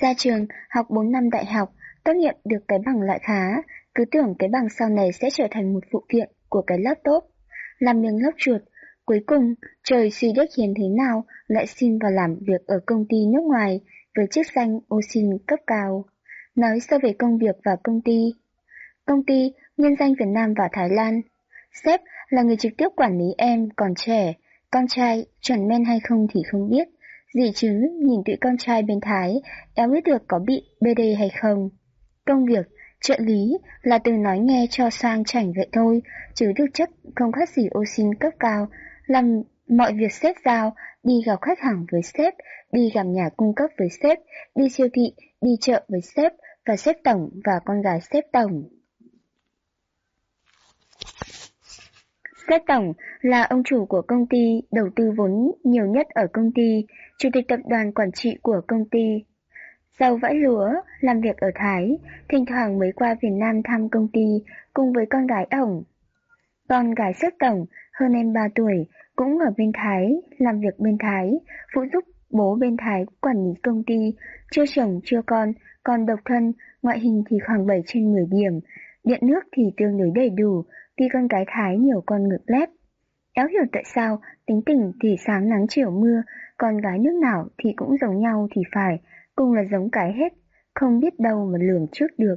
Ra trường, học 4 năm đại học, tốt nghiệp được cái bằng loại khá, cứ tưởng cái bằng sau này sẽ trở thành một phụ kiện của cái laptop. Làm miếng lóc chuột, cuối cùng, trời suy đất hiền thế nào lại xin vào làm việc ở công ty nước ngoài với chức danh ô xin cấp cao. Nói sơ về công việc và công ty. Công ty, nhân danh Việt Nam và Thái Lan. Sếp là người trực tiếp quản lý em còn trẻ, con trai chuẩn men hay không thì không biết. Gì chứ, nhìn tụi con trai bên Thái, em biết được có bị BD hay không. Công việc, trợ lý là từ nói nghe cho sang chảnh vậy thôi, chứ thực chất không khác gì ô xin cấp cao, làm mọi việc xếp giao, đi gặp khách hàng với sếp, đi gặp nhà cung cấp với sếp, đi siêu thị, đi chợ với sếp, và sếp tổng và con gái sếp tổng. Sếp tổng là ông chủ của công ty, đầu tư vốn nhiều nhất ở công ty, chủ tịch tập đoàn quản trị của công ty. Giàu vãi lúa, làm việc ở Thái, thỉnh thoảng mới qua Việt Nam thăm công ty cùng với con gái ổng. Con gái xuất tổng, hơn em 3 tuổi, cũng ở bên Thái, làm việc bên Thái, phụ giúp bố bên Thái quản lý công ty, chưa chồng chưa con, còn độc thân, ngoại hình thì khoảng 7 trên 10 điểm, điện nước thì tương đối đầy đủ, tuy con gái Thái nhiều con ngực lép. Éo hiểu tại sao, tính tình thì sáng nắng chiều mưa, con gái nước nào thì cũng giống nhau thì phải, cùng là giống cái hết, không biết đâu mà lường trước được.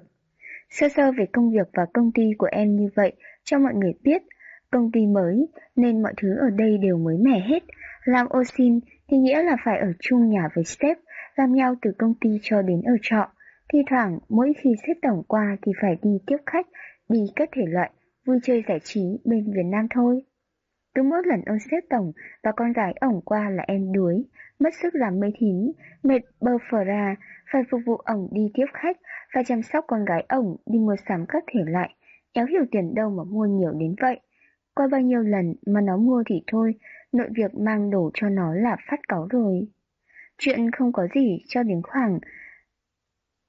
Sơ sơ về công việc và công ty của em như vậy, cho mọi người biết, công ty mới nên mọi thứ ở đây đều mới mẻ hết. Làm ô xin thì nghĩa là phải ở chung nhà với sếp, làm nhau từ công ty cho đến ở trọ. Thi thoảng mỗi khi xếp tổng qua thì phải đi tiếp khách, đi các thể loại vui chơi giải trí bên Việt Nam thôi. Cứ mỗi lần ông xếp tổng và con gái ổng qua là em đuối, mất sức làm mê thín, mệt bơ phờ ra, phải phục vụ ổng đi tiếp khách phải chăm sóc con gái ổng đi mua sắm các thể loại, éo hiểu tiền đâu mà mua nhiều đến vậy. Qua bao nhiêu lần mà nó mua thì thôi, nội việc mang đồ cho nó là phát cáu rồi. Chuyện không có gì cho đến khoảng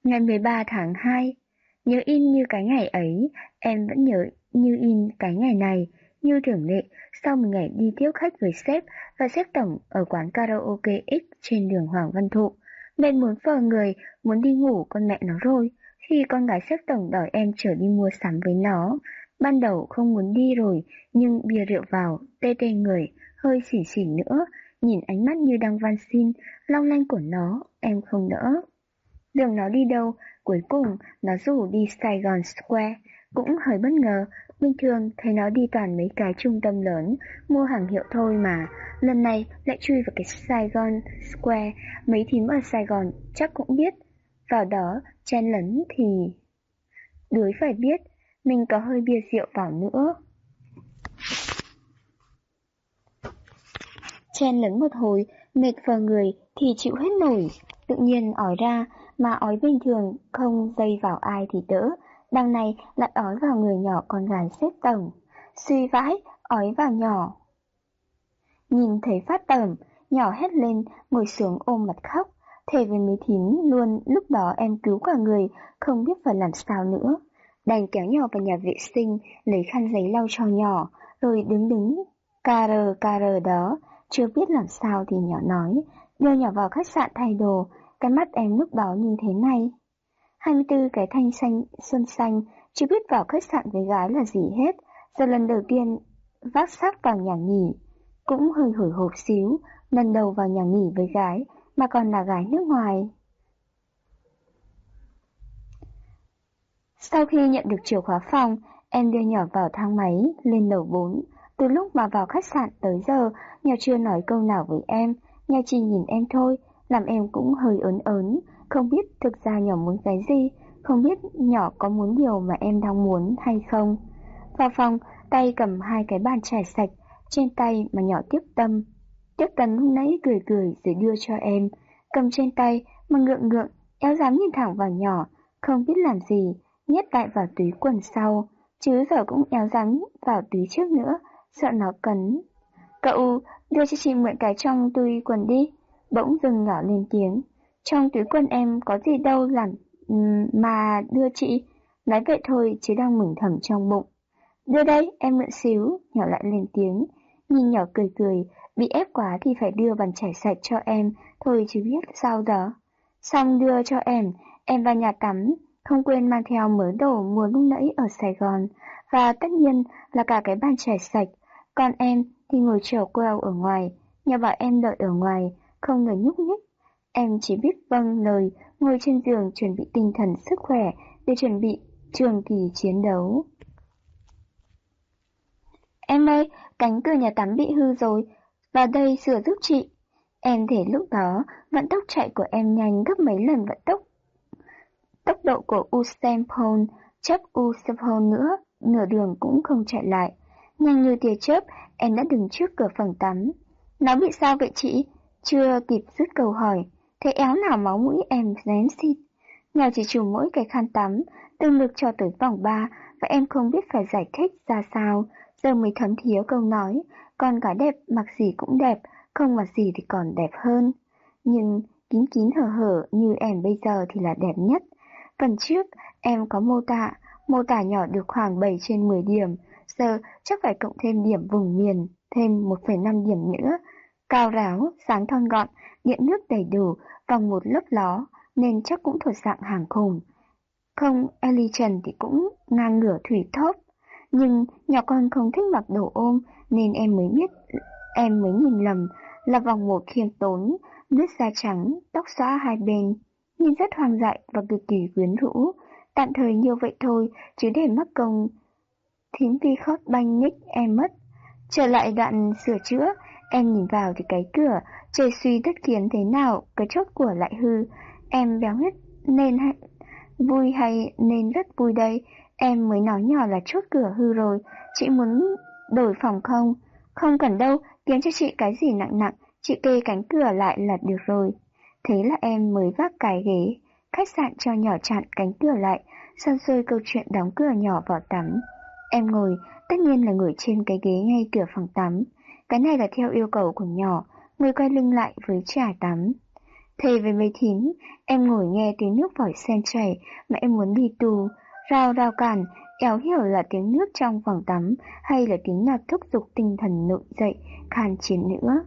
ngày 13 tháng 2. Nhớ in như cái ngày ấy, em vẫn nhớ như in cái ngày này, như thường lệ, sau một ngày đi tiếp khách với sếp và sếp tổng ở quán karaoke X trên đường Hoàng Văn Thụ. Mệt muốn phờ người, muốn đi ngủ con mẹ nó rồi, khi con gái sếp tổng đòi em trở đi mua sắm với nó. Ban đầu không muốn đi rồi, nhưng bia rượu vào, tê tê người, hơi xỉ xỉ nữa, nhìn ánh mắt như đang van xin, long lanh của nó, em không nỡ. Đường nó đi đâu, cuối cùng nó rủ đi Saigon Square, cũng hơi bất ngờ, bình thường thấy nó đi toàn mấy cái trung tâm lớn, mua hàng hiệu thôi mà, lần này lại chui vào cái Saigon Square, mấy thím ở Sài Gòn chắc cũng biết, vào đó chen lấn thì... Đuối phải biết, mình có hơi bia rượu vào nữa. Chen lấn một hồi, mệt vào người thì chịu hết nổi, tự nhiên ói ra, mà ói bình thường không dây vào ai thì đỡ, đằng này lại ói vào người nhỏ con gái xếp tổng. Suy vãi, ói vào nhỏ. Nhìn thấy phát tẩm, nhỏ hét lên, ngồi xuống ôm mặt khóc, thề với mấy thím luôn lúc đó em cứu cả người, không biết phải làm sao nữa. Đành kéo nhỏ vào nhà vệ sinh, lấy khăn giấy lau cho nhỏ, rồi đứng đứng, cà rờ cà rờ đó, chưa biết làm sao thì nhỏ nói, đưa nhỏ vào khách sạn thay đồ, cái mắt em lúc đó như thế này. 24 cái thanh xanh, xuân xanh, chưa biết vào khách sạn với gái là gì hết, giờ lần đầu tiên vác xác vào nhà nghỉ, cũng hơi hồi hộp xíu, lần đầu vào nhà nghỉ với gái, mà còn là gái nước ngoài. Sau khi nhận được chìa khóa phòng, em đưa nhỏ vào thang máy, lên lầu 4. Từ lúc mà vào khách sạn tới giờ, nhỏ chưa nói câu nào với em, nhỏ chỉ nhìn em thôi, làm em cũng hơi ớn ớn, không biết thực ra nhỏ muốn cái gì, không biết nhỏ có muốn điều mà em đang muốn hay không. Vào phòng, tay cầm hai cái bàn chải sạch, trên tay mà nhỏ tiếp tâm. Tiếp tâm lúc nãy cười cười rồi đưa cho em, cầm trên tay mà ngượng ngượng, éo dám nhìn thẳng vào nhỏ, không biết làm gì, nhét lại vào túi quần sau, chứ giờ cũng éo dám vào túi trước nữa, sợ nó cấn. Cậu đưa cho chị mượn cái trong túi quần đi, bỗng dừng nhỏ lên tiếng. Trong túi quần em có gì đâu làm ừ, mà đưa chị. Nói vậy thôi chứ đang mừng thầm trong bụng. Đưa đây, em mượn xíu, nhỏ lại lên tiếng. Nhìn nhỏ cười cười, bị ép quá thì phải đưa bàn chải sạch cho em, thôi chứ biết sao đó. Xong đưa cho em, em vào nhà tắm, không quên mang theo mớ đồ mua lúc nãy ở Sài Gòn, và tất nhiên là cả cái bàn chải sạch. Còn em thì ngồi chờ queo ở ngoài, nhà bảo em đợi ở ngoài, không ngờ nhúc nhích. Em chỉ biết vâng lời, ngồi trên giường chuẩn bị tinh thần sức khỏe để chuẩn bị trường kỳ chiến đấu. Em ơi, cánh cửa nhà tắm bị hư rồi, vào đây sửa giúp chị. Em thể lúc đó, vận tốc chạy của em nhanh gấp mấy lần vận tốc. Tốc độ của Usain Bolt, chấp Usain Bolt nữa, nửa đường cũng không chạy lại. Nhanh như tia chớp, em đã đứng trước cửa phòng tắm. Nó bị sao vậy chị? Chưa kịp dứt câu hỏi, thế éo nào máu mũi em rén xịt. nghèo chỉ chủ mỗi cái khăn tắm, tương lực cho tới vòng ba, và em không biết phải giải thích ra sao, giờ mới thấm thía câu nói, con gái đẹp mặc gì cũng đẹp, không mặc gì thì còn đẹp hơn. Nhưng kín kín hở hở như em bây giờ thì là đẹp nhất. Phần trước em có mô tả, mô tả nhỏ được khoảng 7 trên 10 điểm, giờ chắc phải cộng thêm điểm vùng miền, thêm 1,5 điểm nữa. Cao ráo, sáng thon gọn, điện nước đầy đủ, vòng một lớp ló, nên chắc cũng thuộc dạng hàng khủng. Không, Ellie Trần thì cũng ngang ngửa thủy thốp. Nhưng nhỏ con không thích mặc đồ ôm nên em mới biết, em mới nhìn lầm là vòng một khiêm tốn, nước da trắng, tóc xóa hai bên, nhìn rất hoang dại và cực kỳ quyến rũ. Tạm thời như vậy thôi, chứ để mắc công Thiến vi khót banh nhích em mất. Trở lại đoạn sửa chữa, em nhìn vào thì cái cửa, trời suy đất kiến thế nào, cái chốt của lại hư. Em béo hết nên hay, vui hay nên rất vui đây, em mới nói nhỏ là chốt cửa hư rồi, chị muốn đổi phòng không? Không cần đâu, kiếm cho chị cái gì nặng nặng, chị kê cánh cửa lại là được rồi. Thế là em mới vác cái ghế, khách sạn cho nhỏ chặn cánh cửa lại, xong xuôi câu chuyện đóng cửa nhỏ vào tắm. Em ngồi, tất nhiên là ngồi trên cái ghế ngay cửa phòng tắm. Cái này là theo yêu cầu của nhỏ, người quay lưng lại với trà tắm. Thề với mấy thím, em ngồi nghe tiếng nước vòi sen chảy mà em muốn đi tù, rào rào cản, éo hiểu là tiếng nước trong phòng tắm hay là tiếng nhạc thúc giục tinh thần nội dậy, khan chiến nữa.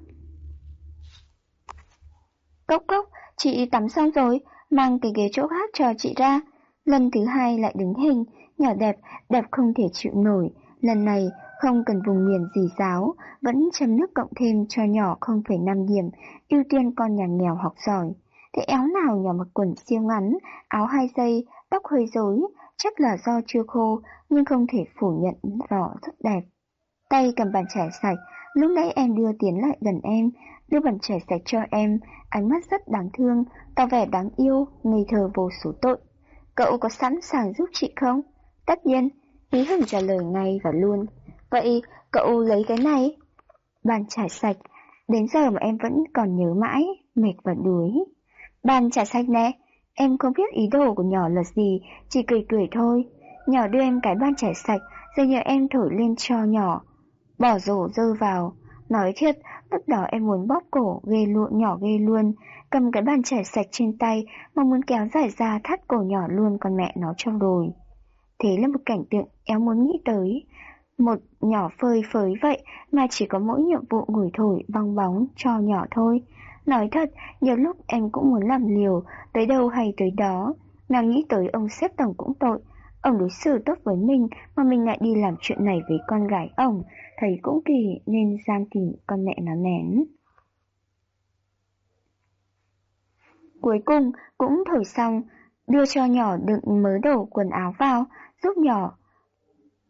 Cốc cốc, chị tắm xong rồi, mang cái ghế chỗ khác cho chị ra. Lần thứ hai lại đứng hình, nhỏ đẹp, đẹp không thể chịu nổi. Lần này không cần vùng miền gì giáo, vẫn chấm nước cộng thêm cho nhỏ 0,5 điểm, ưu tiên con nhà nghèo học giỏi. Thế éo nào nhỏ mặc quần siêu ngắn, áo hai dây, tóc hơi rối, chắc là do chưa khô, nhưng không thể phủ nhận rõ rất đẹp. Tay cầm bàn chải sạch, lúc nãy em đưa tiến lại gần em, đưa bàn chải sạch cho em, ánh mắt rất đáng thương, tỏ vẻ đáng yêu, ngây thơ vô số tội. Cậu có sẵn sàng giúp chị không? Tất nhiên, Ý Hưng trả lời ngay và luôn. Vậy cậu lấy cái này? Bàn chải sạch, đến giờ mà em vẫn còn nhớ mãi, mệt và đuối. Bàn chải sạch nè, em không biết ý đồ của nhỏ là gì, chỉ cười cười thôi. Nhỏ đưa em cái bàn chải sạch, rồi nhờ em thổi lên cho nhỏ. Bỏ rổ dơ vào. Nói thiệt, lúc đó em muốn bóp cổ, ghê luôn, nhỏ ghê luôn. Cầm cái bàn chải sạch trên tay, mà muốn kéo dài ra thắt cổ nhỏ luôn con mẹ nó trong đồi. Thế là một cảnh tượng éo muốn nghĩ tới. Một nhỏ phơi phới vậy mà chỉ có mỗi nhiệm vụ ngửi thổi bong bóng cho nhỏ thôi. Nói thật, nhiều lúc em cũng muốn làm liều, tới đâu hay tới đó. Nàng nghĩ tới ông xếp tổng cũng tội. Ông đối xử tốt với mình mà mình lại đi làm chuyện này với con gái ông. Thấy cũng kỳ nên gian tìm con mẹ nó nén. Cuối cùng cũng thổi xong, đưa cho nhỏ đựng mớ đổ quần áo vào, giúp nhỏ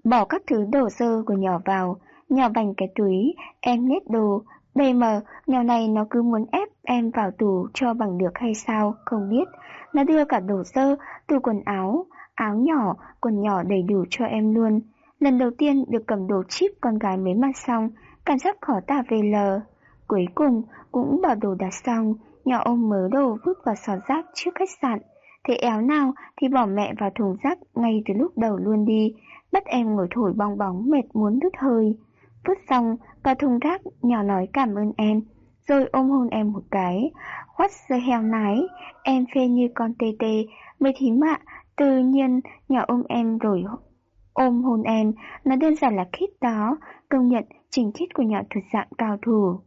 Bỏ các thứ đồ dơ của nhỏ vào, nhỏ bành cái túi, em nhét đồ. Đây mà, nhỏ này nó cứ muốn ép em vào tù cho bằng được hay sao, không biết. Nó đưa cả đồ dơ, từ quần áo, áo nhỏ, quần nhỏ đầy đủ cho em luôn. Lần đầu tiên được cầm đồ chip con gái mới mặc xong, cảm giác khó tả về lờ. Cuối cùng cũng bỏ đồ đặt xong, nhỏ ôm mớ đồ vứt vào sọt rác trước khách sạn. Thế éo nào thì bỏ mẹ vào thùng rác ngay từ lúc đầu luôn đi, bắt em ngồi thổi bong bóng mệt muốn đứt hơi. Vứt xong, cả thùng rác nhỏ nói cảm ơn em, rồi ôm hôn em một cái. What's the hell nái, em phê như con tê tê, mấy thím ạ, tự nhiên nhỏ ôm em rồi ôm hôn em, nó đơn giản là khít đó, công nhận trình khít của nhỏ thuật dạng cao thủ.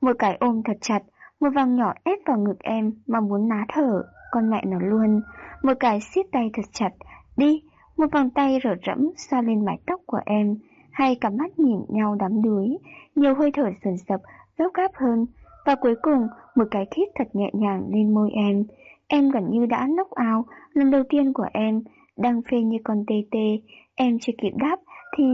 Một cái ôm thật chặt, một vòng nhỏ ép vào ngực em mà muốn ná thở. con mẹ nó luôn. Một cái siết tay thật chặt, đi, một bàn tay rở rẫm xoa lên mái tóc của em, hai cặp mắt nhìn nhau đắm đuối, nhiều hơi thở sần sập, gấp gáp hơn, và cuối cùng một cái khít thật nhẹ nhàng lên môi em. Em gần như đã nốc áo, lần đầu tiên của em, đang phê như con tê tê, em chưa kịp đáp thì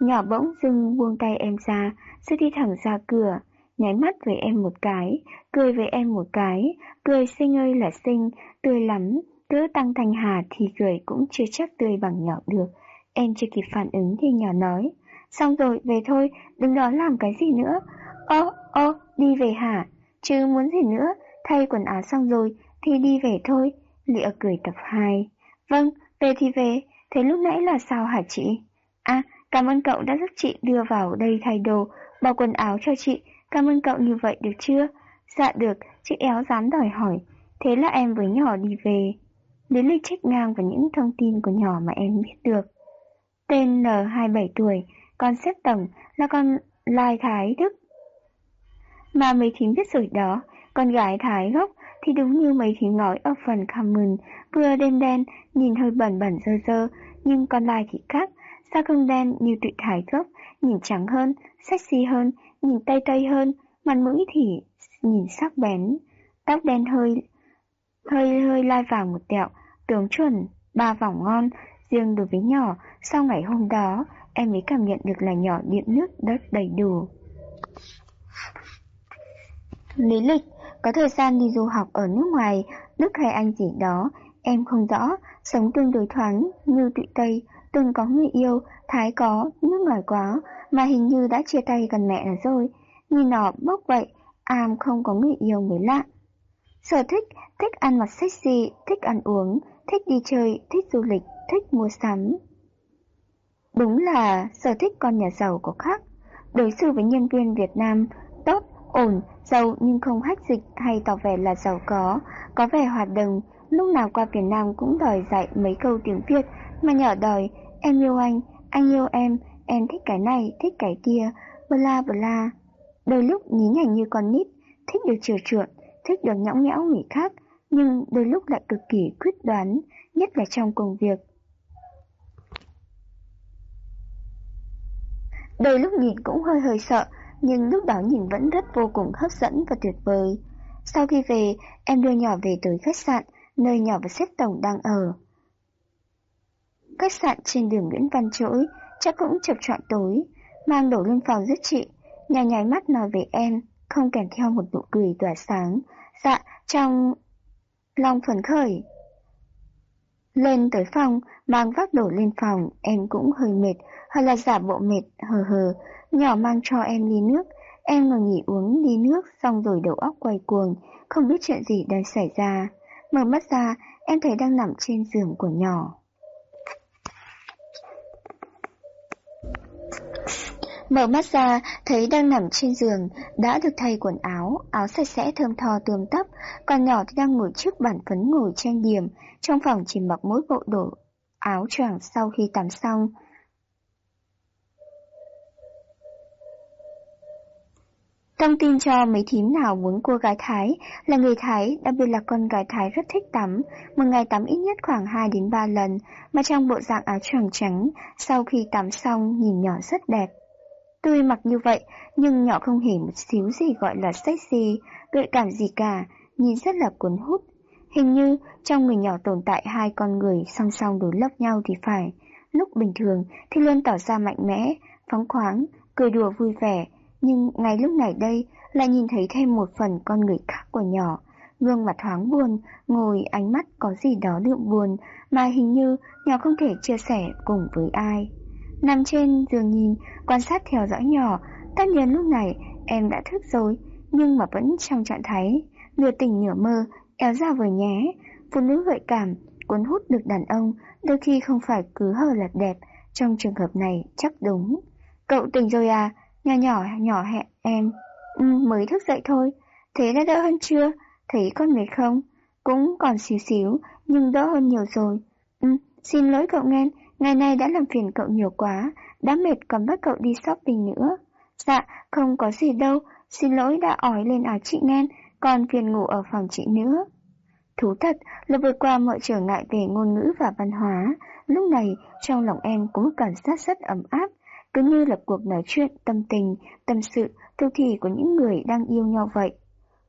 nhỏ bỗng dưng buông tay em ra, sẽ đi thẳng ra cửa, nháy mắt với em một cái, cười với em một cái, cười xinh ơi là xinh, tươi lắm, cứ tăng thành hà thì cười cũng chưa chắc tươi bằng nhỏ được. Em chưa kịp phản ứng thì nhỏ nói, xong rồi, về thôi, đừng đó làm cái gì nữa. Ô, ô, đi về hả? Chứ muốn gì nữa, thay quần áo xong rồi thì đi về thôi. Lịa cười tập 2. Vâng, về thì về, thế lúc nãy là sao hả chị? À, cảm ơn cậu đã giúp chị đưa vào đây thay đồ, bỏ quần áo cho chị, cảm ơn cậu như vậy được chưa? Dạ được, chị éo dám đòi hỏi, thế là em với nhỏ đi về. Lý lịch trích ngang vào những thông tin của nhỏ mà em biết được. Tên N27 tuổi, con xếp tổng là con Lai Thái Đức. Mà mấy thím biết rồi đó, con gái Thái gốc thì đúng như mấy thím nói ở phần comment, vừa đen đen, nhìn hơi bẩn bẩn dơ dơ, nhưng con Lai thì khác, da không đen như tụi Thái gốc, nhìn trắng hơn, sexy hơn, nhìn tay tay hơn, mặt mũi thì nhìn sắc bén, tóc đen hơi hơi hơi lai vàng một tẹo, tướng chuẩn, ba vòng ngon, riêng đối với nhỏ, sau ngày hôm đó, em mới cảm nhận được là nhỏ điện nước đất đầy đủ. Lý lịch, có thời gian đi du học ở nước ngoài, Đức hay Anh gì đó, em không rõ, sống tương đối thoáng, như tụi Tây, từng có người yêu, Thái có, nước ngoài quá, mà hình như đã chia tay gần mẹ rồi. Nhìn nó bốc vậy, am không có người yêu mới lạ. Sở thích, thích ăn mặc sexy, thích ăn uống, thích đi chơi, thích du lịch, thích mua sắm. Đúng là sở thích con nhà giàu có khác. Đối xử với nhân viên Việt Nam tốt, ổn, giàu nhưng không hách dịch hay tỏ vẻ là giàu có, có vẻ hoạt động, lúc nào qua Việt Nam cũng đòi dạy mấy câu tiếng Việt, mà nhỏ đòi, em yêu anh, anh yêu em, em thích cái này, thích cái kia, bla bla. Đôi lúc nhí nhảnh như con nít, thích được chiều chuộng, thích được nhõng nhẽo người khác, nhưng đôi lúc lại cực kỳ quyết đoán, nhất là trong công việc. Đôi lúc nhìn cũng hơi hơi sợ, nhưng lúc đó nhìn vẫn rất vô cùng hấp dẫn và tuyệt vời. Sau khi về, em đưa nhỏ về tới khách sạn, nơi nhỏ và xếp tổng đang ở. Khách sạn trên đường Nguyễn Văn chỗi chắc cũng chập trọn tối, mang đồ lên phòng giúp chị, nhà nháy mắt nói về em, không kèm theo một nụ cười tỏa sáng. Dạ, trong lòng phấn khởi. Lên tới phòng, mang vác đổ lên phòng, em cũng hơi mệt, hay là giả bộ mệt, hờ hờ, nhỏ mang cho em ly nước, em ngồi nghỉ uống ly nước xong rồi đầu óc quay cuồng, không biết chuyện gì đang xảy ra. Mở mắt ra, em thấy đang nằm trên giường của nhỏ. Mở mắt ra, thấy đang nằm trên giường, đã được thay quần áo, áo sạch sẽ thơm tho tươm tấp, còn nhỏ thì đang ngồi trước bàn phấn ngồi trang điểm, trong phòng chỉ mặc mỗi bộ đồ áo choàng sau khi tắm xong. Thông tin cho mấy thím nào muốn cô gái Thái là người Thái, đặc biệt là con gái Thái rất thích tắm, một ngày tắm ít nhất khoảng 2 đến 3 lần, mà trong bộ dạng áo choàng trắng, sau khi tắm xong nhìn nhỏ rất đẹp tôi mặc như vậy, nhưng nhỏ không hề một xíu gì gọi là sexy, gợi cảm gì cả, nhìn rất là cuốn hút. Hình như trong người nhỏ tồn tại hai con người song song đối lập nhau thì phải. Lúc bình thường thì luôn tỏ ra mạnh mẽ, phóng khoáng, cười đùa vui vẻ, nhưng ngay lúc này đây lại nhìn thấy thêm một phần con người khác của nhỏ. Gương mặt thoáng buồn, ngồi ánh mắt có gì đó đượm buồn mà hình như nhỏ không thể chia sẻ cùng với ai. Nằm trên giường nhìn, quan sát theo dõi nhỏ, tất nhiên lúc này em đã thức rồi, nhưng mà vẫn trong trạng thái nửa tỉnh nửa mơ, éo ra vừa nhé. Phụ nữ gợi cảm, cuốn hút được đàn ông, đôi khi không phải cứ hờ là đẹp, trong trường hợp này chắc đúng. Cậu tỉnh rồi à? Nhỏ nhỏ nhỏ hẹn em. Ừ, mới thức dậy thôi. Thế đã đỡ hơn chưa? Thấy con mệt không? Cũng còn xíu xíu, nhưng đỡ hơn nhiều rồi. Ừ, xin lỗi cậu nghe, ngày nay đã làm phiền cậu nhiều quá, đã mệt còn bắt cậu đi shopping nữa. Dạ, không có gì đâu, xin lỗi đã ỏi lên áo chị nghe, còn phiền ngủ ở phòng chị nữa. Thú thật là vượt qua mọi trở ngại về ngôn ngữ và văn hóa, lúc này trong lòng em có một cảm giác rất ấm áp, cứ như là cuộc nói chuyện tâm tình, tâm sự, thực thì của những người đang yêu nhau vậy.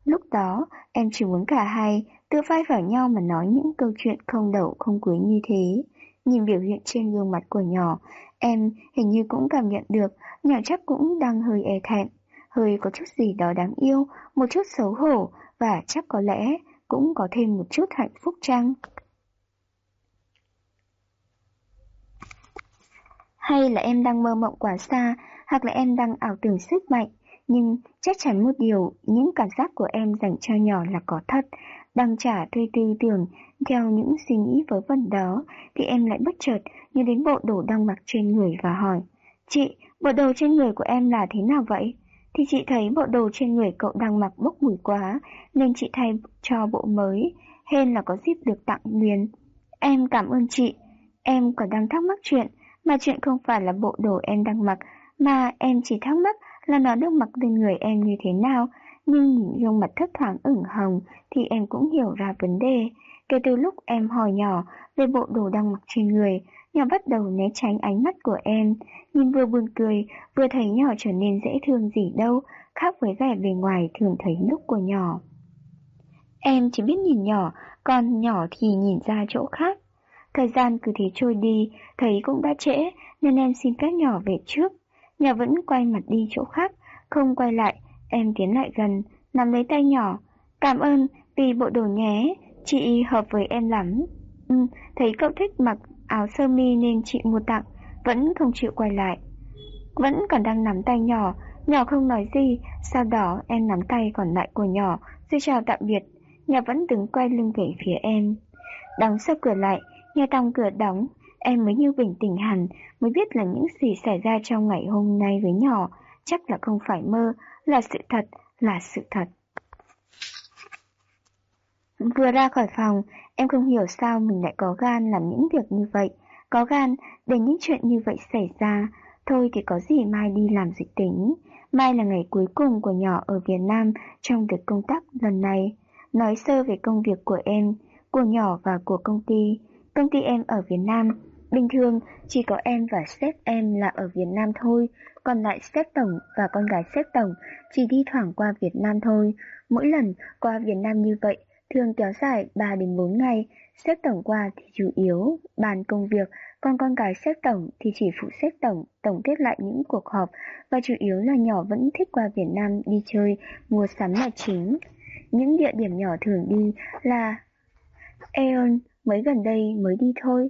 Lúc đó, em chỉ muốn cả hai tự vai vào nhau mà nói những câu chuyện không đầu không cuối như thế. Nhìn biểu hiện trên gương mặt của nhỏ, em hình như cũng cảm nhận được nhỏ chắc cũng đang hơi e thẹn, hơi có chút gì đó đáng yêu, một chút xấu hổ và chắc có lẽ cũng có thêm một chút hạnh phúc chăng? Hay là em đang mơ mộng quá xa, hoặc là em đang ảo tưởng sức mạnh, nhưng chắc chắn một điều, những cảm giác của em dành cho nhỏ là có thật, đang trả thuê tư tưởng, theo những suy nghĩ vớ vẩn đó, thì em lại bất chợt như đến bộ đồ đang mặc trên người và hỏi, Chị, bộ đồ trên người của em là thế nào vậy? Thì chị thấy bộ đồ trên người cậu đang mặc bốc mùi quá, nên chị thay cho bộ mới, hên là có dịp được tặng liền. Em cảm ơn chị, em còn đang thắc mắc chuyện, mà chuyện không phải là bộ đồ em đang mặc, mà em chỉ thắc mắc là nó được mặc lên người em như thế nào, nhưng nhìn gương mặt thất thoáng ửng hồng thì em cũng hiểu ra vấn đề. Kể từ lúc em hỏi nhỏ về bộ đồ đang mặc trên người, nhỏ bắt đầu né tránh ánh mắt của em, nhìn vừa buồn cười, vừa thấy nhỏ trở nên dễ thương gì đâu, khác với vẻ bề ngoài thường thấy lúc của nhỏ. Em chỉ biết nhìn nhỏ, còn nhỏ thì nhìn ra chỗ khác. Thời gian cứ thế trôi đi, thấy cũng đã trễ, nên em xin phép nhỏ về trước nhà vẫn quay mặt đi chỗ khác, không quay lại, em tiến lại gần, nắm lấy tay nhỏ. Cảm ơn vì bộ đồ nhé, chị hợp với em lắm. Ừ, thấy cậu thích mặc áo sơ mi nên chị mua tặng, vẫn không chịu quay lại. Vẫn còn đang nắm tay nhỏ, nhỏ không nói gì, sau đó em nắm tay còn lại của nhỏ, rồi chào tạm biệt. nhà vẫn đứng quay lưng về phía em. Đóng sập cửa lại, nghe tòng cửa đóng, em mới như bình tĩnh hẳn, mới biết là những gì xảy ra trong ngày hôm nay với nhỏ, chắc là không phải mơ, là sự thật, là sự thật. Vừa ra khỏi phòng, em không hiểu sao mình lại có gan làm những việc như vậy, có gan để những chuyện như vậy xảy ra. Thôi thì có gì mai đi làm dịch tính. Mai là ngày cuối cùng của nhỏ ở Việt Nam trong việc công tác lần này. Nói sơ về công việc của em, của nhỏ và của công ty. Công ty em ở Việt Nam, bình thường chỉ có em và sếp em là ở Việt Nam thôi, còn lại sếp tổng và con gái sếp tổng chỉ đi thoảng qua Việt Nam thôi. Mỗi lần qua Việt Nam như vậy, thường kéo dài 3 đến 4 ngày, sếp tổng qua thì chủ yếu bàn công việc, còn con gái sếp tổng thì chỉ phụ sếp tổng tổng kết lại những cuộc họp và chủ yếu là nhỏ vẫn thích qua Việt Nam đi chơi, mua sắm là chính. Những địa điểm nhỏ thường đi là Aeon mới gần đây mới đi thôi,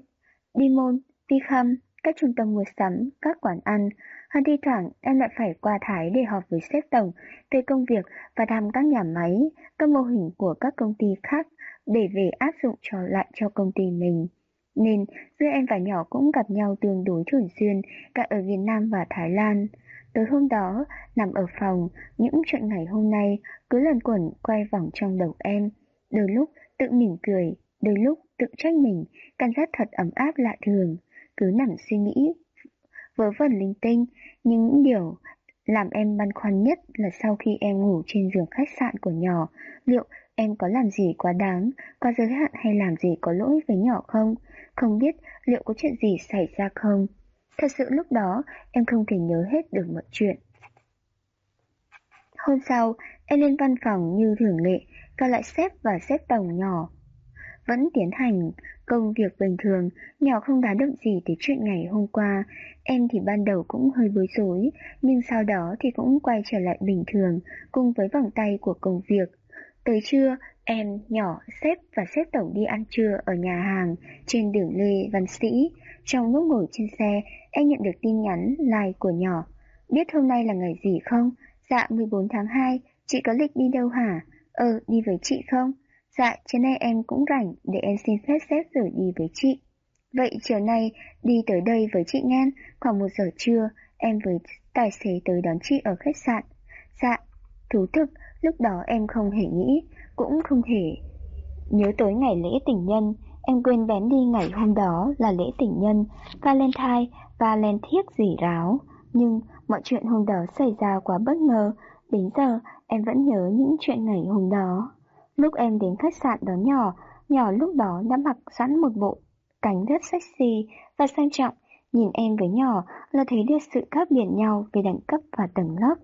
đi môn, đi khăm, các trung tâm mua sắm, các quán ăn, hơn thi thoảng em lại phải qua Thái để họp với sếp tổng về công việc và thăm các nhà máy, các mô hình của các công ty khác để về áp dụng cho lại cho công ty mình. Nên giữa em và nhỏ cũng gặp nhau tương đối thường xuyên cả ở Việt Nam và Thái Lan. Tối hôm đó, nằm ở phòng, những chuyện ngày hôm nay cứ lần quẩn quay vòng trong đầu em. Đôi lúc tự mỉm cười, đôi lúc tự trách mình, cảm giác thật ấm áp lạ thường. Cứ nằm suy nghĩ vớ vẩn linh tinh, nhưng những điều làm em băn khoăn nhất là sau khi em ngủ trên giường khách sạn của nhỏ, liệu em có làm gì quá đáng, quá giới hạn hay làm gì có lỗi với nhỏ không? Không biết liệu có chuyện gì xảy ra không? Thật sự lúc đó em không thể nhớ hết được mọi chuyện. Hôm sau, em lên văn phòng như thường lệ, gặp lại sếp và sếp tổng nhỏ. Vẫn tiến hành công việc bình thường, nhỏ không đá động gì tới chuyện ngày hôm qua. Em thì ban đầu cũng hơi bối rối, nhưng sau đó thì cũng quay trở lại bình thường, cùng với vòng tay của công việc. Tới trưa, em, nhỏ, sếp và sếp tổng đi ăn trưa ở nhà hàng trên đường Lê Văn Sĩ. Trong lúc ngồi trên xe, em nhận được tin nhắn like của nhỏ. Biết hôm nay là ngày gì không? Dạ 14 tháng 2, chị có lịch đi đâu hả? Ờ, đi với chị không? Dạ, chiều nay em cũng rảnh để em xin phép xếp rồi đi với chị. Vậy chiều nay đi tới đây với chị nghe, khoảng một giờ trưa, em với tài xế tới đón chị ở khách sạn. Dạ, thú thực, lúc đó em không hề nghĩ, cũng không hề nhớ tới ngày lễ tình nhân, em quên bén đi ngày hôm đó là lễ tình nhân, Valentine, Valentine gì ráo. Nhưng mọi chuyện hôm đó xảy ra quá bất ngờ, đến giờ em vẫn nhớ những chuyện ngày hôm đó. Lúc em đến khách sạn đón nhỏ, Nhỏ lúc đó đã mặc sẵn một bộ cánh rất sexy và sang trọng. Nhìn em với nhỏ là thấy được sự khác biệt nhau về đẳng cấp và tầng lớp.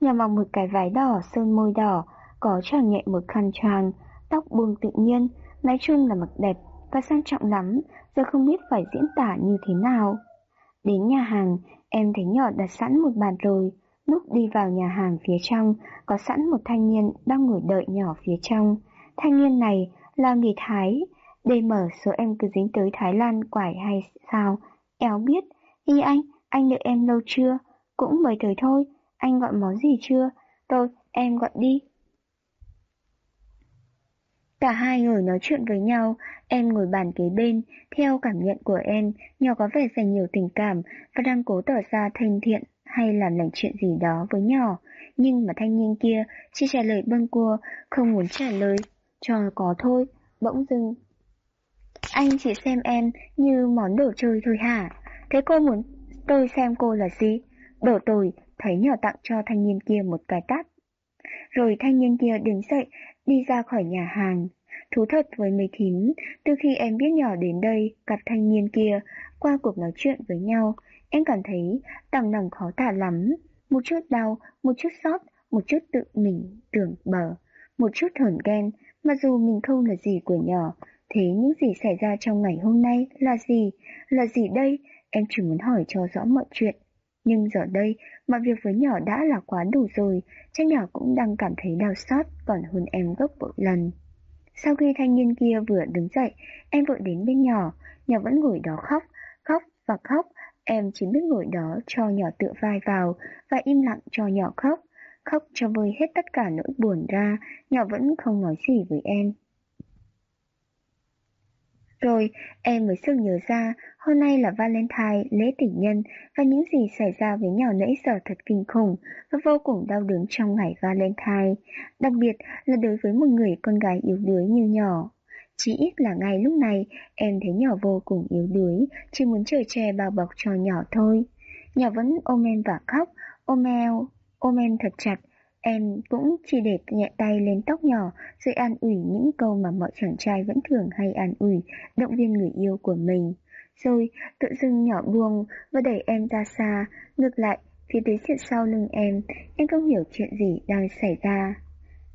Nhỏ mặc một cái váy đỏ, sơn môi đỏ, có tròn nhẹ một khăn choàng, tóc buông tự nhiên, nói chung là mặc đẹp và sang trọng lắm, giờ không biết phải diễn tả như thế nào. Đến nhà hàng, em thấy nhỏ đặt sẵn một bàn rồi, lúc đi vào nhà hàng phía trong, có sẵn một thanh niên đang ngồi đợi nhỏ phía trong. Thanh niên này là người Thái, đây mở số em cứ dính tới Thái Lan quải hay sao, éo biết. Hi anh, anh đợi em lâu chưa? Cũng mới tới thôi, anh gọi món gì chưa? Tôi, em gọi đi. Cả hai ngồi nói chuyện với nhau, em ngồi bàn kế bên, theo cảm nhận của em, nhỏ có vẻ dành nhiều tình cảm và đang cố tỏ ra thân thiện hay làm lành chuyện gì đó với nhỏ, nhưng mà thanh niên kia chỉ trả lời bâng cua, không muốn trả lời, cho có thôi, bỗng dưng. Anh chỉ xem em như món đồ chơi thôi hả? Thế cô muốn tôi xem cô là gì? Đổ tồi, thấy nhỏ tặng cho thanh niên kia một cái tát. Rồi thanh niên kia đứng dậy, đi ra khỏi nhà hàng. Thú thật với mấy thím, từ khi em biết nhỏ đến đây, gặp thanh niên kia, qua cuộc nói chuyện với nhau, em cảm thấy tàng nòng khó tả lắm. Một chút đau, một chút sót, một chút tự mình tưởng bờ, một chút hờn ghen, mặc dù mình không là gì của nhỏ. Thế những gì xảy ra trong ngày hôm nay là gì? Là gì đây? Em chỉ muốn hỏi cho rõ mọi chuyện. Nhưng giờ đây, mọi việc với nhỏ đã là quá đủ rồi, chắc nhỏ cũng đang cảm thấy đau xót còn hơn em gấp bội lần. Sau khi thanh niên kia vừa đứng dậy, em vội đến bên nhỏ, nhỏ vẫn ngồi đó khóc, khóc và khóc, em chỉ biết ngồi đó cho nhỏ tựa vai vào và im lặng cho nhỏ khóc, khóc cho vơi hết tất cả nỗi buồn ra, nhỏ vẫn không nói gì với em. Rồi em mới sực nhớ ra hôm nay là Valentine, lễ tình nhân và những gì xảy ra với nhỏ nãy giờ thật kinh khủng và vô cùng đau đớn trong ngày Valentine, đặc biệt là đối với một người con gái yếu đuối như nhỏ. Chỉ ít là ngay lúc này em thấy nhỏ vô cùng yếu đuối, chỉ muốn trời che bao bọc cho nhỏ thôi. Nhỏ vẫn ôm em và khóc, ôm eo, ôm em thật chặt, Em cũng chỉ để nhẹ tay lên tóc nhỏ rồi an ủi những câu mà mọi chàng trai vẫn thường hay an ủi, động viên người yêu của mình. Rồi tự dưng nhỏ buông và đẩy em ra xa, ngược lại phía đối diện sau lưng em, em không hiểu chuyện gì đang xảy ra.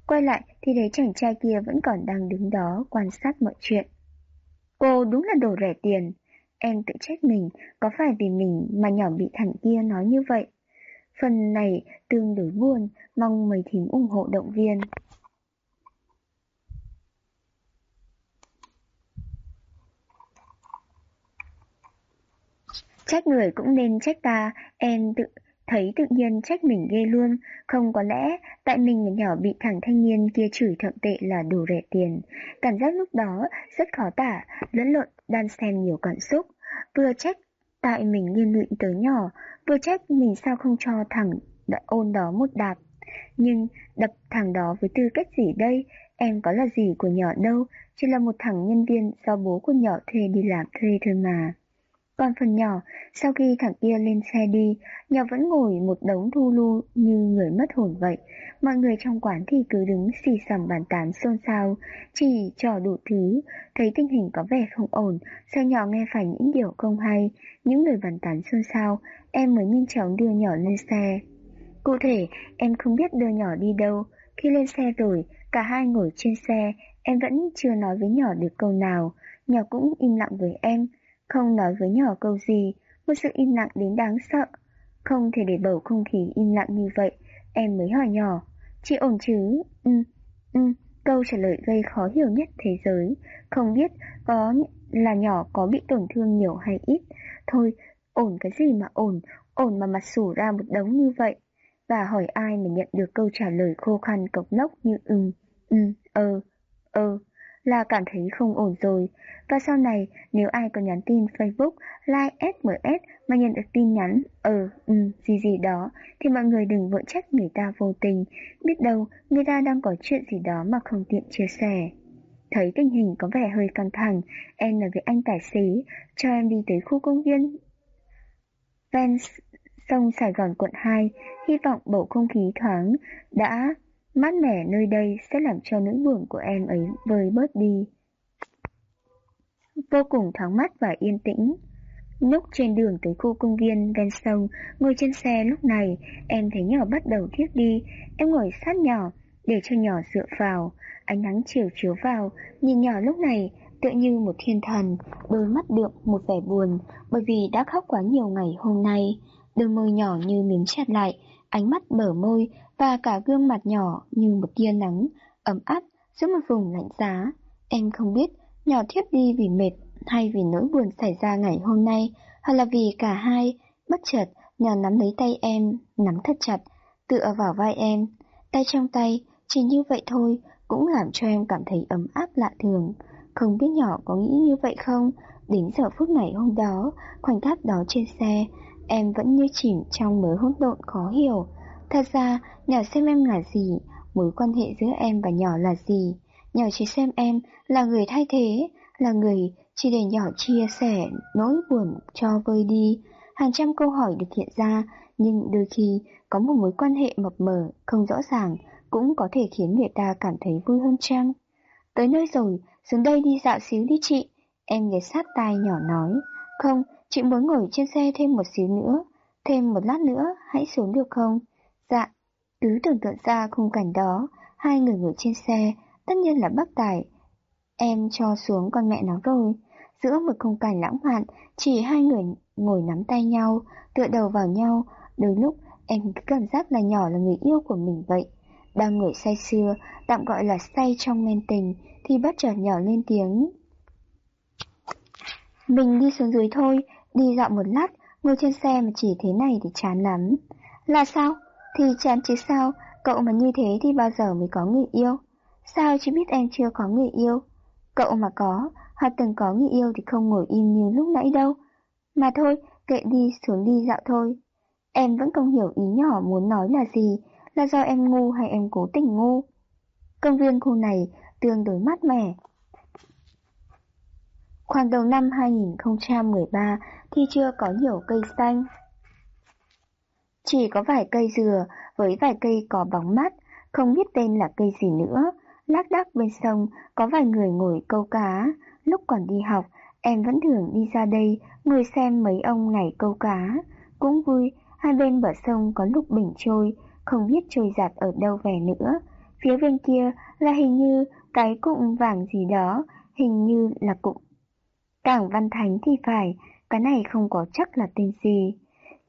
Quay lại thì thấy chàng trai kia vẫn còn đang đứng đó quan sát mọi chuyện. Cô đúng là đồ rẻ tiền. Em tự trách mình, có phải vì mình mà nhỏ bị thằng kia nói như vậy? Phần này tương đối buồn, mong mấy thím ủng hộ động viên. Trách người cũng nên trách ta, em tự thấy tự nhiên trách mình ghê luôn, không có lẽ tại mình nhỏ bị thằng thanh niên kia chửi thậm tệ là đủ rẻ tiền. Cảm giác lúc đó rất khó tả, lẫn lộn đan xen nhiều cảm xúc, vừa trách tại mình liên lụy tới nhỏ, vừa trách mình sao không cho thằng đã ôn đó một đạp. Nhưng đập thằng đó với tư cách gì đây, em có là gì của nhỏ đâu, chỉ là một thằng nhân viên do bố của nhỏ thuê đi làm thuê thôi mà. Còn phần nhỏ, sau khi thằng kia lên xe đi, nhỏ vẫn ngồi một đống thu lu như người mất hồn vậy. Mọi người trong quán thì cứ đứng xì xầm bàn tán xôn xao, chỉ trò đủ thứ, thấy tình hình có vẻ không ổn, sao nhỏ nghe phải những điều không hay, những lời bàn tán xôn xao, em mới nhanh chóng đưa nhỏ lên xe. Cụ thể, em không biết đưa nhỏ đi đâu, khi lên xe rồi, cả hai ngồi trên xe, em vẫn chưa nói với nhỏ được câu nào, nhỏ cũng im lặng với em, không nói với nhỏ câu gì, một sự im lặng đến đáng sợ. Không thể để bầu không khí im lặng như vậy, em mới hỏi nhỏ, chị ổn chứ? Ừ, ừ, câu trả lời gây khó hiểu nhất thế giới, không biết có là nhỏ có bị tổn thương nhiều hay ít. Thôi, ổn cái gì mà ổn, ổn mà mặt sủ ra một đống như vậy. Và hỏi ai mà nhận được câu trả lời khô khăn cộc lốc như ừ, ừ, ờ, ờ là cảm thấy không ổn rồi. Và sau này, nếu ai có nhắn tin Facebook, like SMS mà nhận được tin nhắn, ờ, ừ, gì gì đó, thì mọi người đừng vội trách người ta vô tình. Biết đâu, người ta đang có chuyện gì đó mà không tiện chia sẻ. Thấy tình hình có vẻ hơi căng thẳng, em nói với anh tài xế, cho em đi tới khu công viên ven sông Sài Gòn quận 2, hy vọng bầu không khí thoáng đã mát mẻ nơi đây sẽ làm cho nỗi buồn của em ấy vơi bớt đi. vô cùng thoáng mắt và yên tĩnh. Lúc trên đường tới khu công viên ven sông, ngồi trên xe lúc này, em thấy nhỏ bắt đầu thiếp đi, em ngồi sát nhỏ, để cho nhỏ dựa vào, ánh nắng chiều chiếu vào, nhìn nhỏ lúc này tựa như một thiên thần, đôi mắt đượm một vẻ buồn, bởi vì đã khóc quá nhiều ngày hôm nay. Đôi môi nhỏ như miếng chặt lại, ánh mắt bở môi và cả gương mặt nhỏ như một tia nắng, ấm áp giữa một vùng lạnh giá. Em không biết nhỏ thiếp đi vì mệt hay vì nỗi buồn xảy ra ngày hôm nay, hoặc là vì cả hai, bất chợt nhỏ nắm lấy tay em, nắm thật chặt, tựa vào vai em. Tay trong tay, chỉ như vậy thôi, cũng làm cho em cảm thấy ấm áp lạ thường. Không biết nhỏ có nghĩ như vậy không? Đến giờ phút này hôm đó, khoảnh khắc đó trên xe, em vẫn như chìm trong mớ hỗn độn khó hiểu. Thật ra, nhỏ xem em là gì, mối quan hệ giữa em và nhỏ là gì. Nhỏ chỉ xem em là người thay thế, là người chỉ để nhỏ chia sẻ nỗi buồn cho vơi đi. Hàng trăm câu hỏi được hiện ra, nhưng đôi khi có một mối quan hệ mập mờ, không rõ ràng, cũng có thể khiến người ta cảm thấy vui hơn chăng? Tới nơi rồi, xuống đây đi dạo xíu đi chị. Em ghé sát tai nhỏ nói. Không, chị muốn ngồi trên xe thêm một xíu nữa. Thêm một lát nữa, hãy xuống được không? Dạ. Cứ tưởng tượng ra khung cảnh đó, hai người ngồi trên xe, tất nhiên là bác tài. Em cho xuống con mẹ nó rồi. Giữa một khung cảnh lãng mạn, chỉ hai người ngồi nắm tay nhau, tựa đầu vào nhau. Đôi lúc, em cứ cảm giác là nhỏ là người yêu của mình vậy. Đang ngồi say sưa, tạm gọi là say trong men tình, thì bất chợt nhỏ lên tiếng. Mình đi xuống dưới thôi, đi dạo một lát, ngồi trên xe mà chỉ thế này thì chán lắm. Là sao? Thì chán chứ sao, cậu mà như thế thì bao giờ mới có người yêu? Sao chứ biết em chưa có người yêu? Cậu mà có, hoặc từng có người yêu thì không ngồi im như lúc nãy đâu. Mà thôi, kệ đi, xuống đi dạo thôi. Em vẫn không hiểu ý nhỏ muốn nói là gì, là do em ngu hay em cố tình ngu. Công viên khu này tương đối mát mẻ. Khoảng đầu năm 2013 thì chưa có nhiều cây xanh. Chỉ có vài cây dừa với vài cây có bóng mát, không biết tên là cây gì nữa. Lác đác bên sông có vài người ngồi câu cá. Lúc còn đi học, em vẫn thường đi ra đây ngồi xem mấy ông ngày câu cá. Cũng vui, hai bên bờ sông có lúc bình trôi, không biết trôi giặt ở đâu về nữa. Phía bên kia là hình như cái cụm vàng gì đó, hình như là cụm Cảng Văn Thánh thì phải, cái này không có chắc là tên gì.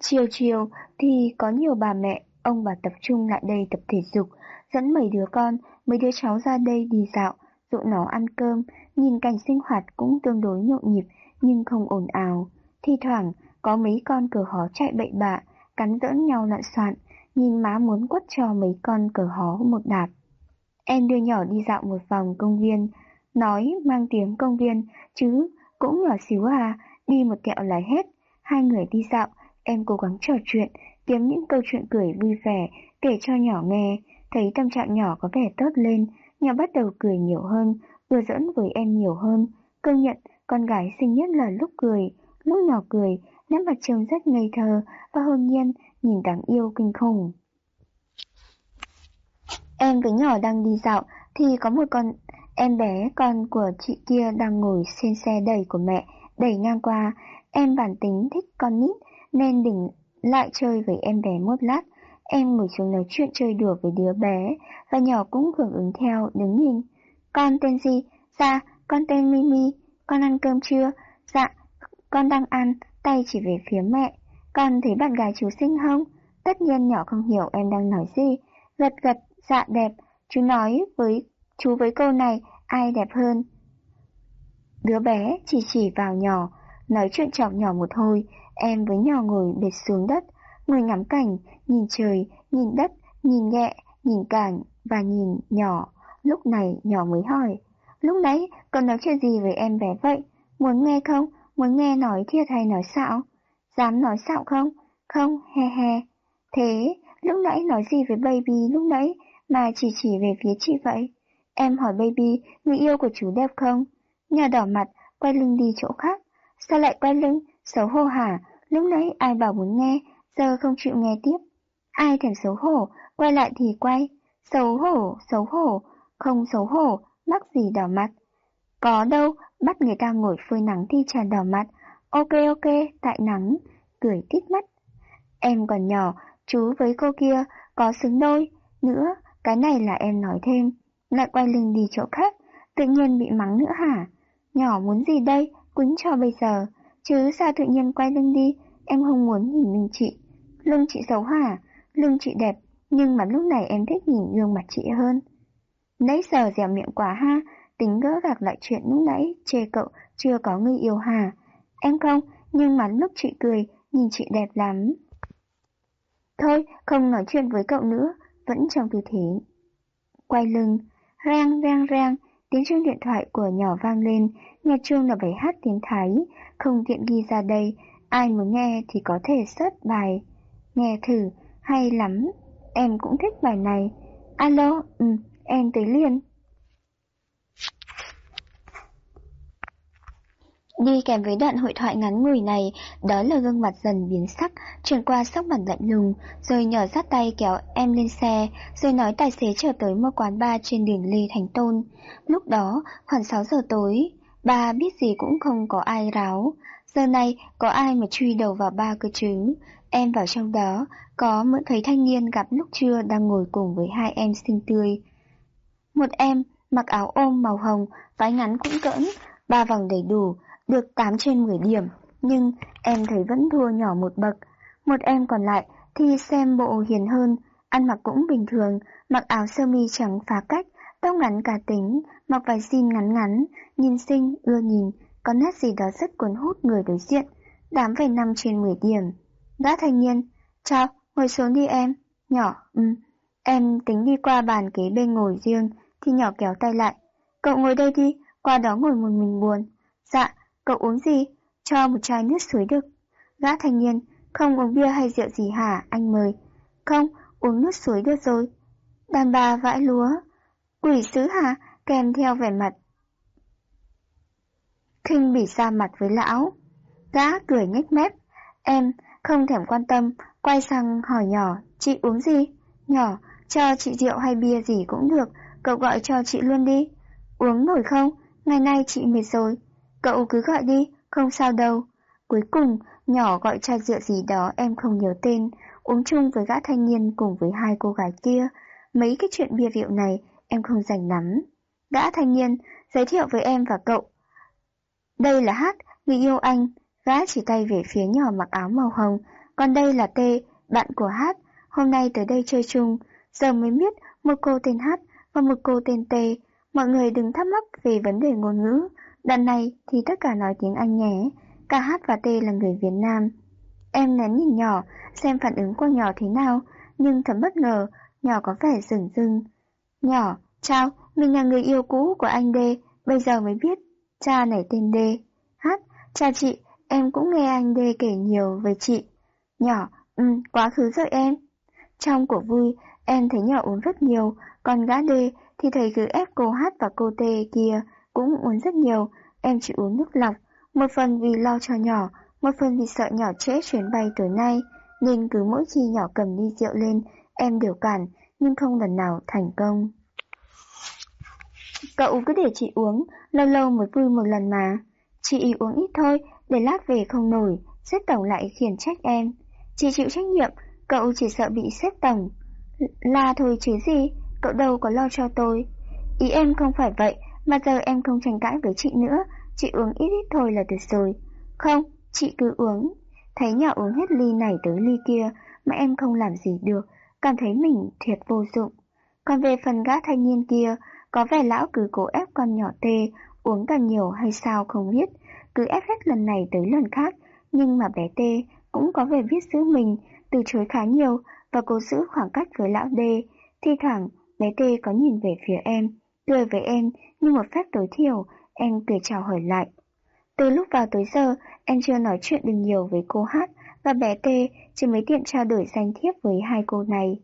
Chiều chiều thì có nhiều bà mẹ, ông bà tập trung lại đây tập thể dục, dẫn mấy đứa con, mấy đứa cháu ra đây đi dạo, dụ nó ăn cơm, nhìn cảnh sinh hoạt cũng tương đối nhộn nhịp nhưng không ồn ào. Thi thoảng có mấy con cờ hó chạy bậy bạ, cắn dỡn nhau lặn soạn, nhìn má muốn quất cho mấy con cờ hó một đạp. Em đưa nhỏ đi dạo một vòng công viên, nói mang tiếng công viên, chứ cũng nhỏ xíu à, đi một kẹo là hết. Hai người đi dạo, em cố gắng trò chuyện, kiếm những câu chuyện cười vui vẻ, kể cho nhỏ nghe, thấy tâm trạng nhỏ có vẻ tốt lên, nhỏ bắt đầu cười nhiều hơn, vừa dẫn với em nhiều hơn. Công nhận, con gái xinh nhất là lúc cười, lúc nhỏ cười, nét mặt trông rất ngây thơ và hồn nhiên, nhìn đáng yêu kinh khủng. Em với nhỏ đang đi dạo, thì có một con em bé con của chị kia đang ngồi trên xe đẩy của mẹ, đẩy ngang qua. Em bản tính thích con nít, nên đỉnh lại chơi với em bé một lát. Em ngồi xuống nói chuyện chơi đùa với đứa bé, và nhỏ cũng hưởng ứng theo, đứng nhìn. Con tên gì? Dạ, con tên Mimi. Con ăn cơm chưa? Dạ, con đang ăn, tay chỉ về phía mẹ. Con thấy bạn gái chú xinh không? Tất nhiên nhỏ không hiểu em đang nói gì. Gật gật, dạ đẹp. Chú nói với chú với câu này ai đẹp hơn. Đứa bé chỉ chỉ vào nhỏ, nói chuyện chọc nhỏ một hồi, em với nhỏ ngồi bệt xuống đất, ngồi ngắm cảnh, nhìn trời, nhìn đất, nhìn nhẹ, nhìn cảnh và nhìn nhỏ. Lúc này nhỏ mới hỏi, lúc nãy con nói chuyện gì với em bé vậy? Muốn nghe không? Muốn nghe nói thiệt hay nói xạo? Dám nói xạo không? Không, he he. Thế, lúc nãy nói gì với baby lúc nãy mà chỉ chỉ về phía chị vậy? Em hỏi baby, người yêu của chú đẹp không? Nhà đỏ mặt, quay lưng đi chỗ khác. Sao lại quay lưng? Xấu hổ hả? Lúc nãy ai bảo muốn nghe, giờ không chịu nghe tiếp. Ai thèm xấu hổ, quay lại thì quay. Xấu hổ, xấu hổ, không xấu hổ, mắc gì đỏ mặt. Có đâu, bắt người ta ngồi phơi nắng thì tràn đỏ mặt. Ok ok, tại nắng, cười tít mắt. Em còn nhỏ, chú với cô kia có xứng đôi. Nữa, cái này là em nói thêm. Lại quay lưng đi chỗ khác, tự nhiên bị mắng nữa hả? Nhỏ muốn gì đây, quýnh cho bây giờ. Chứ sao tự nhiên quay lưng đi, em không muốn nhìn mình chị. Lưng chị xấu hả? Lưng chị đẹp, nhưng mà lúc này em thích nhìn gương mặt chị hơn. Nãy giờ dẻo miệng quá ha, tính gỡ gạc lại chuyện lúc nãy, chê cậu chưa có người yêu hả? Em không, nhưng mà lúc chị cười, nhìn chị đẹp lắm. Thôi, không nói chuyện với cậu nữa, vẫn trong tư thế. Quay lưng, rang rang rang, tiếng chuông điện thoại của nhỏ vang lên, nghe chuông là bài hát tiếng Thái, không tiện ghi ra đây, ai muốn nghe thì có thể search bài. Nghe thử, hay lắm, em cũng thích bài này. Alo, ừ, em tới liền. Đi kèm với đoạn hội thoại ngắn ngủi này, đó là gương mặt dần biến sắc, chuyển qua sóc mặt lạnh lùng, rồi nhỏ dắt tay kéo em lên xe, rồi nói tài xế trở tới một quán bar trên đường Lê Thành Tôn. Lúc đó, khoảng 6 giờ tối, ba biết gì cũng không có ai ráo. Giờ này, có ai mà truy đầu vào ba cơ chứ? Em vào trong đó, có mượn thấy thanh niên gặp lúc trưa đang ngồi cùng với hai em xinh tươi. Một em, mặc áo ôm màu hồng, váy ngắn cũng cỡn, ba vòng đầy đủ, được 8 trên 10 điểm, nhưng em thấy vẫn thua nhỏ một bậc. Một em còn lại thì xem bộ hiền hơn, ăn mặc cũng bình thường, mặc áo sơ mi trắng phá cách, tóc ngắn cả tính, mặc vài jean ngắn ngắn, nhìn xinh, ưa nhìn, có nét gì đó rất cuốn hút người đối diện, đám phải 5 trên 10 điểm. Gã thanh niên, chào, ngồi xuống đi em, nhỏ, ừ, em tính đi qua bàn kế bên ngồi riêng, thì nhỏ kéo tay lại, cậu ngồi đây đi, qua đó ngồi một mình buồn. Dạ, Cậu uống gì? Cho một chai nước suối được. Gã thanh niên, không uống bia hay rượu gì hả, anh mời. Không, uống nước suối được rồi. Đàn bà vãi lúa. Quỷ sứ hả? Kèm theo vẻ mặt. Kinh bị ra mặt với lão. Gã cười nhếch mép. Em, không thèm quan tâm, quay sang hỏi nhỏ, chị uống gì? Nhỏ, cho chị rượu hay bia gì cũng được, cậu gọi cho chị luôn đi. Uống nổi không? Ngày nay chị mệt rồi. Cậu cứ gọi đi, không sao đâu. Cuối cùng, nhỏ gọi chai rượu gì đó em không nhớ tên, uống chung với gã thanh niên cùng với hai cô gái kia. Mấy cái chuyện bia rượu này em không rành lắm. Gã thanh niên giới thiệu với em và cậu. Đây là Hát, người yêu anh. Gã chỉ tay về phía nhỏ mặc áo màu hồng. Còn đây là Tê, bạn của Hát. Hôm nay tới đây chơi chung. Giờ mới biết một cô tên Hát và một cô tên Tê. Mọi người đừng thắc mắc về vấn đề ngôn ngữ. Đàn này thì tất cả nói tiếng Anh nhé, cả Hát và T là người Việt Nam. Em nén nhìn nhỏ, xem phản ứng của nhỏ thế nào, nhưng thật bất ngờ, nhỏ có vẻ rừng rưng. Nhỏ, chào, mình là người yêu cũ của anh đê bây giờ mới biết, cha này tên đê Hát, cha chị, em cũng nghe anh đê kể nhiều về chị. Nhỏ, ừ, quá khứ rồi em. Trong của vui, em thấy nhỏ uống rất nhiều, còn gã đê thì thấy cứ ép cô Hát và cô Tê kia cũng uống rất nhiều, em chỉ uống nước lọc, một phần vì lo cho nhỏ, một phần vì sợ nhỏ trễ chuyến bay tối nay, nên cứ mỗi khi nhỏ cầm ly rượu lên, em đều cản, nhưng không lần nào thành công. Cậu cứ để chị uống, lâu lâu mới vui một lần mà. Chị uống ít thôi, để lát về không nổi, xếp tổng lại khiển trách em. Chị chịu trách nhiệm, cậu chỉ sợ bị xếp tổng. Là thôi chứ gì, cậu đâu có lo cho tôi. Ý em không phải vậy, mà giờ em không tranh cãi với chị nữa, chị uống ít ít thôi là được rồi. Không, chị cứ uống. Thấy nhỏ uống hết ly này tới ly kia mà em không làm gì được, cảm thấy mình thiệt vô dụng. Còn về phần gã thanh niên kia, có vẻ lão cứ cố ép con nhỏ tê, uống càng nhiều hay sao không biết, cứ ép hết lần này tới lần khác, nhưng mà bé tê cũng có vẻ biết giữ mình, từ chối khá nhiều và cố giữ khoảng cách với lão đê. Thi thoảng, bé tê có nhìn về phía em, cười với em như một phép tối thiểu, em cười chào hỏi lại. Từ lúc vào tới giờ, em chưa nói chuyện được nhiều với cô Hát và bé Tê, chỉ mới tiện trao đổi danh thiếp với hai cô này.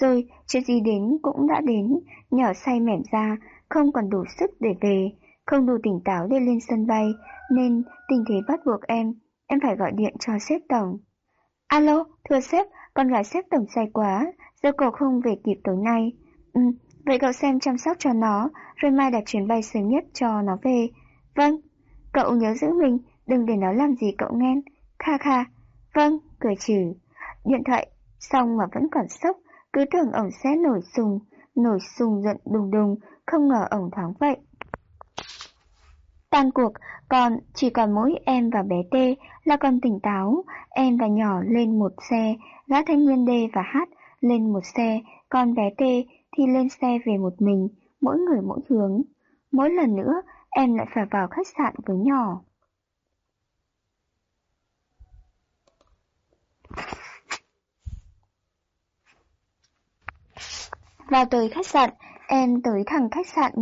Rồi, chuyện gì đến cũng đã đến, nhỏ say mẻm ra, không còn đủ sức để về, không đủ tỉnh táo để lên sân bay, nên tình thế bắt buộc em, em phải gọi điện cho sếp tổng. Alo, thưa sếp, con gái sếp tổng say quá, giờ cô không về kịp tối nay. Ừ, Vậy cậu xem chăm sóc cho nó, rồi mai đặt chuyến bay sớm nhất cho nó về. Vâng, cậu nhớ giữ mình, đừng để nó làm gì cậu nghe. Kha kha, vâng, cười trừ. Điện thoại, xong mà vẫn còn sốc, cứ tưởng ổng sẽ nổi sùng, nổi sùng giận đùng đùng, không ngờ ổng thoáng vậy. Tan cuộc, còn chỉ còn mỗi em và bé T là còn tỉnh táo, em và nhỏ lên một xe, gã thanh niên D và H lên một xe, còn bé T thì lên xe về một mình, mỗi người mỗi hướng. Mỗi lần nữa, em lại phải vào khách sạn với nhỏ. Vào tới khách sạn, em tới thẳng khách sạn